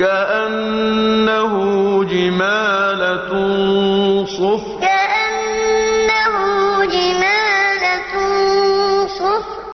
كَأَنَّهُ جمالة صُفْرٌ.